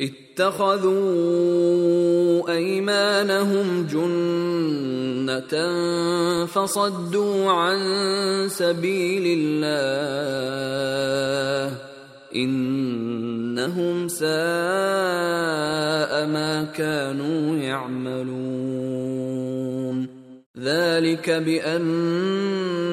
اتخذوا أيمانهم جنة فصدوا عن سبيل الله إنهم ساء ما كانوا يعملون. ذلك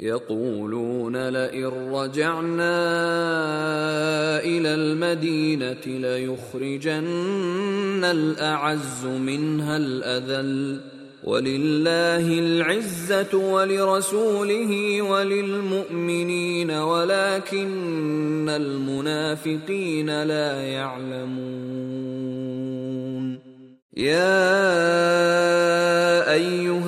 يقولون لئن رجعنا إلى المدينة ليخرجن الأعز منها الأذل. ولله العزة ولرسوله وللمؤمنين ولكن المنافقين لا يعلمون. يا